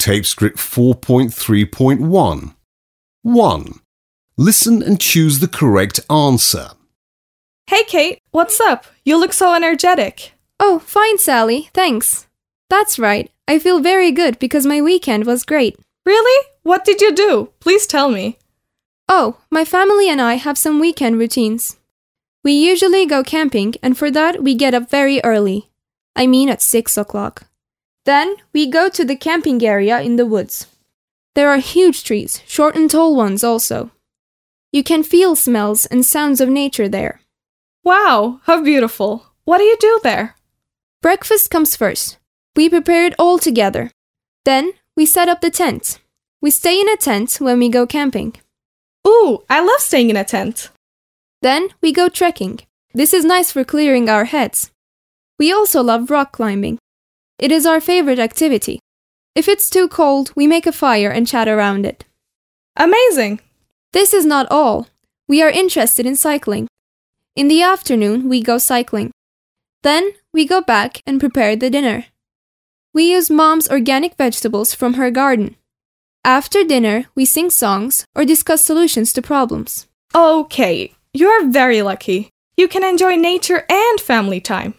Tape script 4.3.1. 1. Listen and choose the correct answer. Hey, Kate, what's up? You look so energetic. Oh, fine, Sally, thanks. That's right, I feel very good because my weekend was great. Really? What did you do? Please tell me. Oh, my family and I have some weekend routines. We usually go camping, and for that, we get up very early. I mean, at 6 o'clock. Then, we go to the camping area in the woods. There are huge trees, short and tall ones also. You can feel smells and sounds of nature there. Wow, how beautiful. What do you do there? Breakfast comes first. We prepare it all together. Then, we set up the tent. We stay in a tent when we go camping. Ooh, I love staying in a tent. Then we go trekking. This is nice for clearing our heads. We also love rock climbing. It is our favorite activity. If it's too cold, we make a fire and chat around it. Amazing. This is not all. We are interested in cycling. In the afternoon, we go cycling. Then we go back and prepare the dinner. We use mom's organic vegetables from her garden. After dinner, we sing songs or discuss solutions to problems. Okay, you're very lucky. You can enjoy nature and family time.